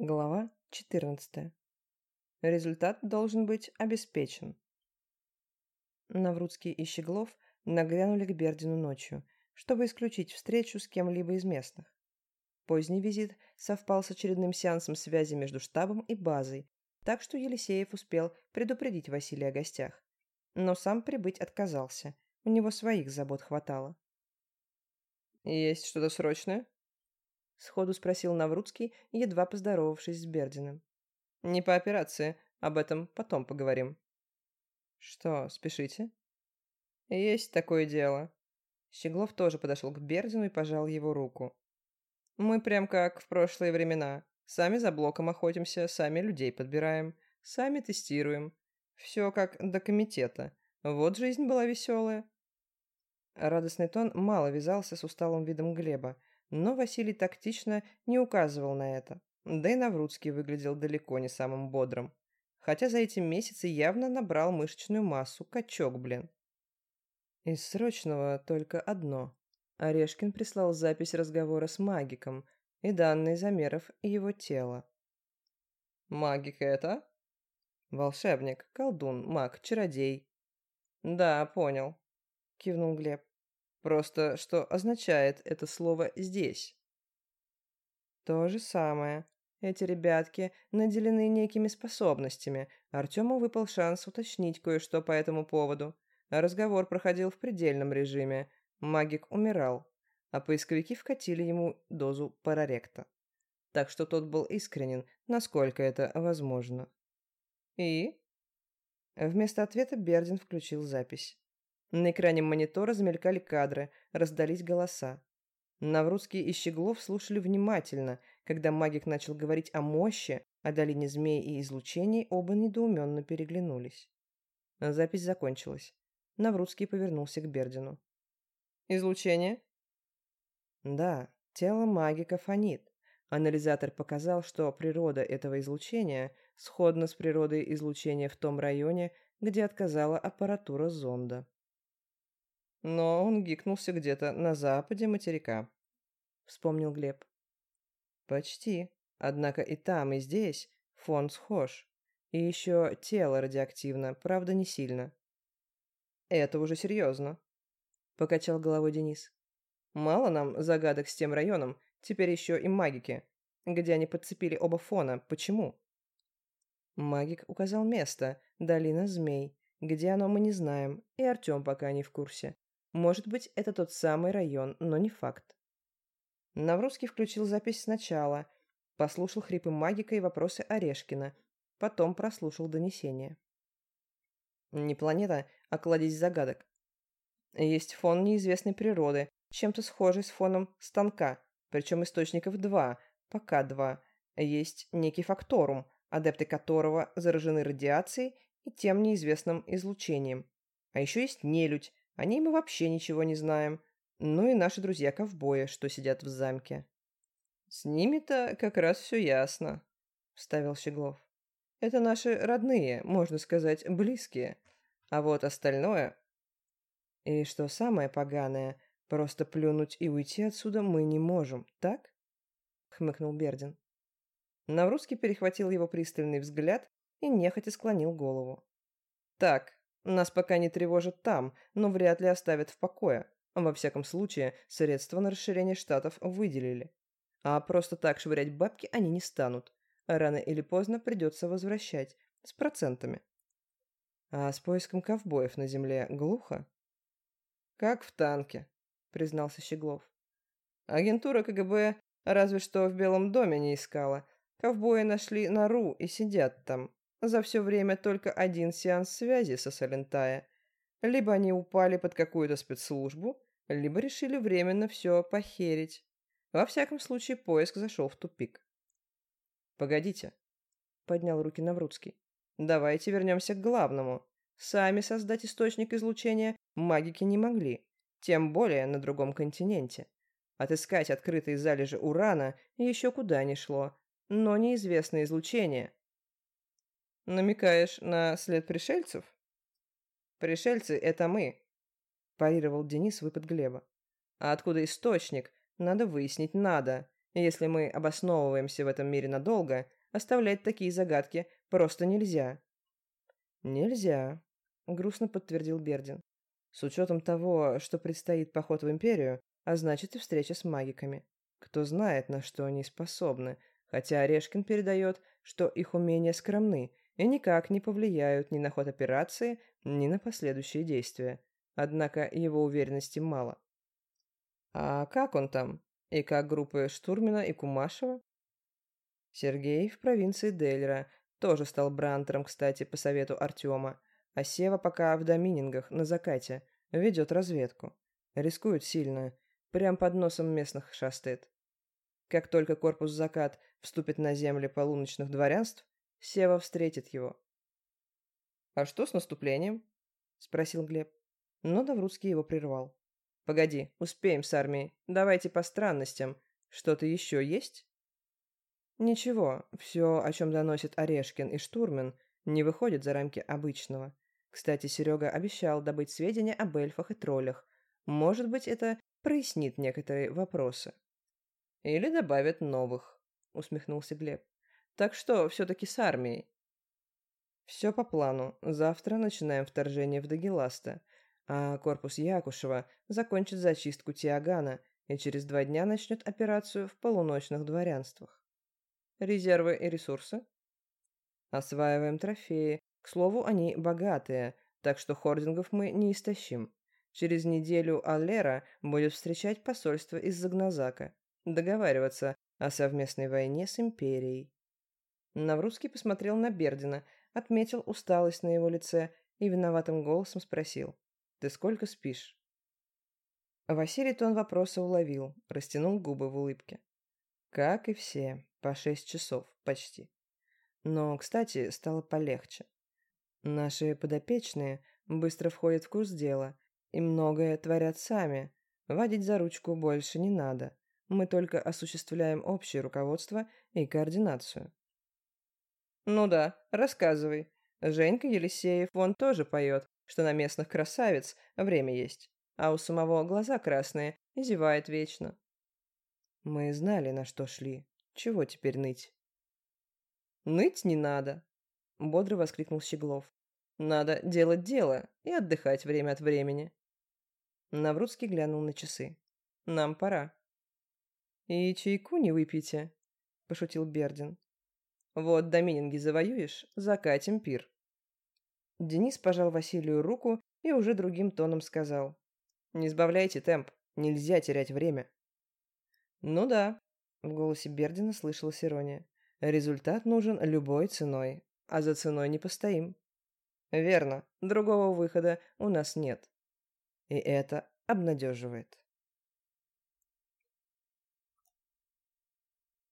Глава 14. Результат должен быть обеспечен. Наврудский и Щеглов нагрянули к Бердину ночью, чтобы исключить встречу с кем-либо из местных. Поздний визит совпал с очередным сеансом связи между штабом и базой, так что Елисеев успел предупредить Василия о гостях. Но сам прибыть отказался, у него своих забот хватало. «Есть что-то срочное?» Сходу спросил Наврудский, едва поздоровавшись с Бердиным. «Не по операции, об этом потом поговорим». «Что, спешите?» «Есть такое дело». Щеглов тоже подошел к Бердину и пожал его руку. «Мы прям как в прошлые времена. Сами за блоком охотимся, сами людей подбираем, сами тестируем. Все как до комитета. Вот жизнь была веселая». Радостный тон мало вязался с усталым видом Глеба, но Василий тактично не указывал на это. Да и Наврудский выглядел далеко не самым бодрым. Хотя за эти месяцы явно набрал мышечную массу, качок, блин. Из срочного только одно. Орешкин прислал запись разговора с магиком и данные замеров его тела. «Магик это?» «Волшебник, колдун, маг, чародей». «Да, понял», — кивнул Глеб. Просто что означает это слово здесь? То же самое. Эти ребятки наделены некими способностями. Артему выпал шанс уточнить кое-что по этому поводу. Разговор проходил в предельном режиме. Магик умирал, а поисковики вкатили ему дозу параректа. Так что тот был искренен, насколько это возможно. И? Вместо ответа Бердин включил запись. На экране монитора замелькали кадры, раздались голоса. Наврудский и Щеглов слушали внимательно. Когда магик начал говорить о мощи, о долине змей и излучении, оба недоуменно переглянулись. Запись закончилась. Наврудский повернулся к Бердину. «Излучение?» «Да, тело магика фонит. Анализатор показал, что природа этого излучения сходна с природой излучения в том районе, где отказала аппаратура зонда но он гикнулся где-то на западе материка», — вспомнил Глеб. «Почти. Однако и там, и здесь фон схож. И еще тело радиоактивно, правда, не сильно». «Это уже серьезно», — покачал головой Денис. «Мало нам загадок с тем районом, теперь еще и магики. Где они подцепили оба фона, почему?» Магик указал место, долина змей. Где оно, мы не знаем, и Артем пока не в курсе. Может быть, это тот самый район, но не факт. Наврусский включил запись сначала, послушал хрипы магика и вопросы Орешкина, потом прослушал донесение. Не планета, а кладезь загадок. Есть фон неизвестной природы, чем-то схожий с фоном станка, причем источников два, пока два. Есть некий факторум, адепты которого заражены радиацией и тем неизвестным излучением. А еще есть нелюдь, о ней мы вообще ничего не знаем. Ну и наши друзья-ковбои, что сидят в замке. С ними-то как раз все ясно, вставил Щеглов. Это наши родные, можно сказать, близкие. А вот остальное... И что самое поганое, просто плюнуть и уйти отсюда мы не можем, так? Хмыкнул Бердин. Наврусский перехватил его пристальный взгляд и нехотя склонил голову. «Так, нас пока не тревожат там, но вряд ли оставят в покое. Во всяком случае, средства на расширение штатов выделили. А просто так швырять бабки они не станут. Рано или поздно придется возвращать. С процентами. А с поиском ковбоев на земле глухо? «Как в танке», — признался Щеглов. «Агентура КГБ разве что в Белом доме не искала. Ковбои нашли нору и сидят там. За все время только один сеанс связи со Салентая. Либо они упали под какую-то спецслужбу, либо решили временно все похерить. Во всяком случае, поиск зашел в тупик. «Погодите», — поднял руки Наврудский. «Давайте вернемся к главному. Сами создать источник излучения магики не могли, тем более на другом континенте. Отыскать открытые залежи урана еще куда ни шло, но неизвестное излучение — Намекаешь на след пришельцев? Пришельцы — это мы, парировал Денис выпад Глеба. А откуда источник? Надо выяснить надо. Если мы обосновываемся в этом мире надолго, оставлять такие загадки просто нельзя. Нельзя, грустно подтвердил Бердин. С учетом того, что предстоит поход в Империю, а значит и встреча с магиками. Кто знает, на что они способны, хотя Орешкин передает, что их умения скромны и никак не повлияют ни на ход операции, ни на последующие действия. Однако его уверенности мало. А как он там? И как группы Штурмина и Кумашева? Сергей в провинции Дельра тоже стал брантером, кстати, по совету Артема. А Сева пока в доминингах, на закате, ведет разведку. Рискует сильно. Прям под носом местных шастает. Как только корпус закат вступит на земли полуночных дворянств, Сева встретит его. «А что с наступлением?» — спросил Глеб. Но Даврудский его прервал. «Погоди, успеем с армией. Давайте по странностям. Что-то еще есть?» «Ничего, все, о чем доносит Орешкин и Штурмен, не выходит за рамки обычного. Кстати, Серега обещал добыть сведения об эльфах и троллях. Может быть, это прояснит некоторые вопросы». «Или добавят новых», — усмехнулся Глеб. Так что все-таки с армией. Все по плану. Завтра начинаем вторжение в Дагеласта, а корпус Якушева закончит зачистку Тиагана и через два дня начнет операцию в полуночных дворянствах. Резервы и ресурсы? Осваиваем трофеи. К слову, они богатые, так что хордингов мы не истощим. Через неделю Аллера будет встречать посольство из Загназака, договариваться о совместной войне с Империей. Наврусский посмотрел на Бердина, отметил усталость на его лице и виноватым голосом спросил. «Ты сколько спишь?» Василий тон вопроса уловил, растянул губы в улыбке. Как и все, по шесть часов почти. Но, кстати, стало полегче. Наши подопечные быстро входят в курс дела и многое творят сами. Водить за ручку больше не надо. Мы только осуществляем общее руководство и координацию. «Ну да, рассказывай. Женька Елисеев вон тоже поет, что на местных красавиц время есть, а у самого глаза красные и зевает вечно». Мы знали, на что шли. Чего теперь ныть? «Ныть не надо!» — бодро воскликнул Щеглов. «Надо делать дело и отдыхать время от времени». Наврудский глянул на часы. «Нам пора». «И чайку не выпейте», — пошутил Бердин. Вот домининги завоюешь, закатим пир. Денис пожал Василию руку и уже другим тоном сказал. Не сбавляйте темп, нельзя терять время. Ну да, в голосе Бердина слышалась ирония. Результат нужен любой ценой, а за ценой не постоим. Верно, другого выхода у нас нет. И это обнадеживает.